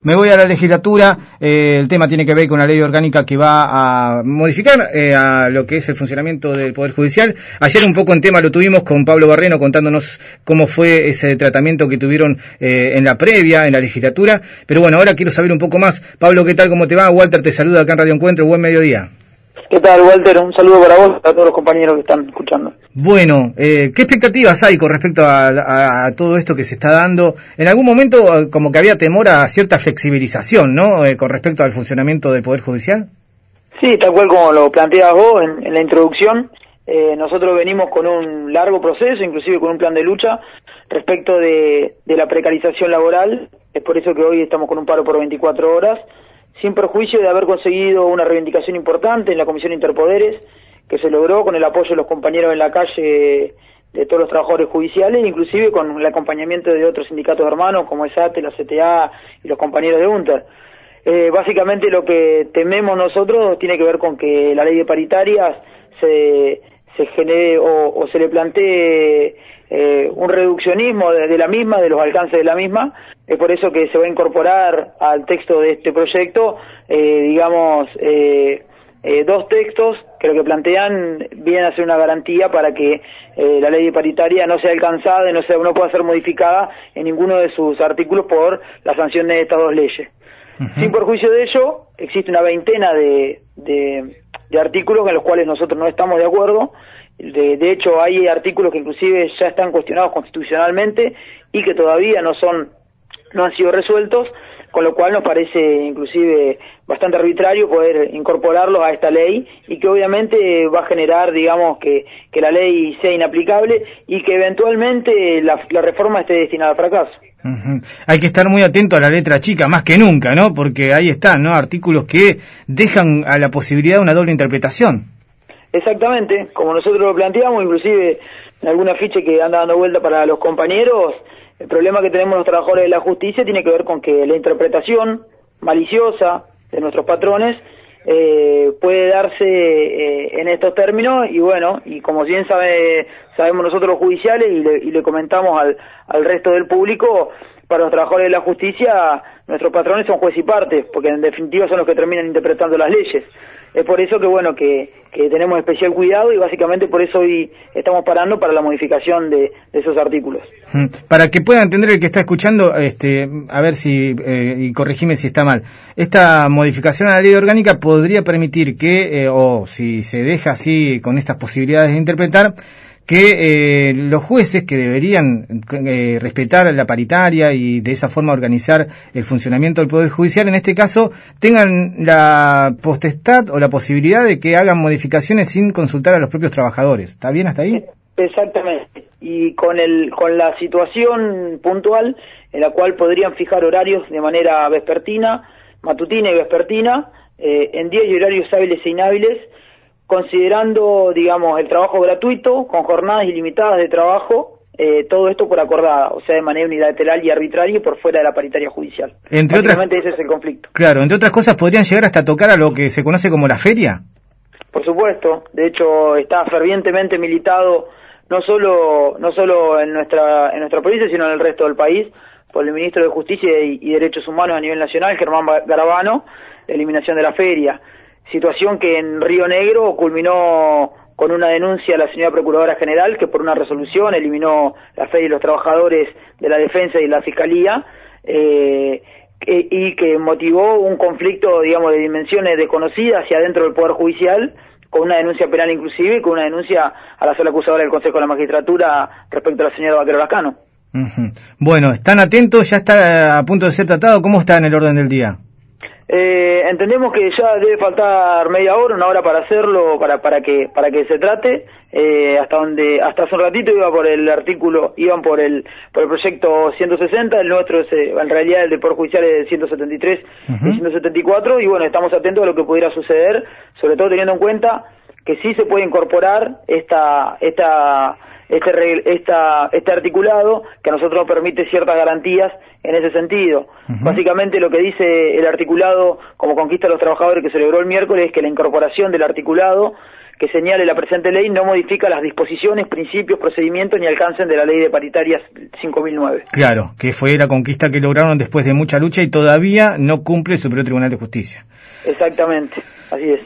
Me voy a la legislatura, eh, el tema tiene que ver con una ley orgánica que va a modificar eh, a lo que es el funcionamiento del Poder Judicial. Ayer un poco en tema lo tuvimos con Pablo Barreno contándonos cómo fue ese tratamiento que tuvieron eh, en la previa, en la legislatura. Pero bueno, ahora quiero saber un poco más. Pablo, ¿qué tal? ¿Cómo te va? Walter te saluda acá en Radio Encuentro. Buen mediodía. ¿Qué tal, Walter? Un saludo para vos y para todos los compañeros que están escuchando. Bueno, eh, ¿qué expectativas hay con respecto a, todo esto que se está dando? En algún momento eh, como que había temor a cierta flexibilización, ¿no? Eh, con respecto al funcionamiento del Poder Judicial. Sí, tal cual como lo planteas vos en, la introducción. nosotros venimos con un largo proceso, inclusive con un plan de lucha respecto de, de la precarización laboral. Es por eso que hoy estamos con un paro por 24 horas sin perjuicio de haber conseguido una reivindicación importante en la Comisión Interpoderes, que se logró con el apoyo de los compañeros en la calle de todos los trabajadores judiciales, inclusive con el acompañamiento de otros sindicatos hermanos como ESATE, la CTA y los compañeros de UNTER. Eh, básicamente lo que tememos nosotros tiene que ver con que la ley de paritarias se, se genere o, se le plantee eh, un reduccionismo de, la misma, de los alcances de la misma, es por eso que se va a incorporar al texto de este proyecto, eh, digamos, eh, eh, dos textos que lo que plantean vienen a ser una garantía para que la ley paritaria no sea alcanzada y no, sea, no pueda ser modificada en ninguno de sus artículos por la sanción de estas dos leyes. Sin perjuicio de ello, existe una veintena de, de, artículos en los cuales nosotros no estamos de acuerdo. De, de hecho, hay artículos que inclusive ya están cuestionados constitucionalmente y que todavía no son no han sido resueltos, con lo cual nos parece inclusive bastante arbitrario poder incorporarlos a esta ley y que obviamente va a generar, digamos, que, que la ley sea inaplicable y que eventualmente la, reforma esté destinada al fracaso. Hay que estar muy atento a la letra chica, más que nunca, ¿no? Porque ahí están, ¿no? Artículos que dejan a la posibilidad de una doble interpretación. Exactamente, como nosotros lo planteamos, inclusive en alguna ficha que anda dando vuelta para los compañeros, el problema que tenemos los trabajadores de la justicia tiene que ver con que la interpretación maliciosa de nuestros patrones eh, puede darse eh, en estos términos y bueno, y como bien sabe, sabemos nosotros los judiciales y le, y le comentamos al, al resto del público, para los trabajadores de la justicia, nuestros patrones son juez y parte, porque en definitiva son los que terminan interpretando las leyes. Es por eso que bueno que, tenemos especial cuidado y básicamente por eso hoy estamos parando para la modificación de, esos artículos. Para que pueda entender el que está escuchando, este, a ver si eh, y corregime si está mal. Esta modificación a la ley orgánica podría permitir que, eh, o si se deja así con estas posibilidades de interpretar, que eh, los jueces que deberían eh, respetar la paritaria y de esa forma organizar el funcionamiento del Poder Judicial, en este caso, tengan la potestad o la posibilidad de que hagan modificaciones sin consultar a los propios trabajadores. ¿Está bien hasta ahí? Exactamente. Y con, el, con la situación puntual en la cual podrían fijar horarios de manera vespertina, matutina y vespertina, eh, en días y horarios hábiles e inhábiles, considerando, digamos, el trabajo gratuito, con jornadas ilimitadas de trabajo, eh, todo esto por acordada, o sea, de manera unilateral y arbitraria y por fuera de la paritaria judicial. Entre otras, ese es el conflicto. Claro, entre otras cosas, ¿podrían llegar hasta tocar a lo que se conoce como la feria? Por supuesto, de hecho, está fervientemente militado no solo, no solo en, nuestra, en nuestra provincia, sino en el resto del país, por el ministro de Justicia y, y Derechos Humanos a nivel nacional, Germán Garabano, la eliminación de la feria situación que en Río Negro culminó con una denuncia a la señora Procuradora General que por una resolución eliminó la fe y los trabajadores de la defensa y la fiscalía eh, y que motivó un conflicto, digamos, de dimensiones desconocidas hacia dentro del Poder Judicial con una denuncia penal inclusive y con una denuncia a la sola acusadora del Consejo de la Magistratura respecto a la señora Vaquero Lascano. Bueno, están atentos, ya está a punto de ser tratado. ¿Cómo está en el orden del día? Eh, entendemos que ya debe faltar media hora, una hora para hacerlo, para para que para que se trate. Eh, hasta donde hasta hace un ratito iba por el artículo, iban por el por el proyecto 160, el nuestro es eh, en realidad el de Poder Judicial es el 173 y 174 y bueno estamos atentos a lo que pudiera suceder, sobre todo teniendo en cuenta que sí se puede incorporar esta esta este, esta, este articulado que a nosotros nos permite ciertas garantías en ese sentido. Básicamente lo que dice el articulado como conquista de los trabajadores que celebró el miércoles es que la incorporación del articulado que señale la presente ley no modifica las disposiciones, principios, procedimientos ni alcancen de la ley de paritarias 5009. Claro, que fue la conquista que lograron después de mucha lucha y todavía no cumple el Superior Tribunal de Justicia. Exactamente, así es.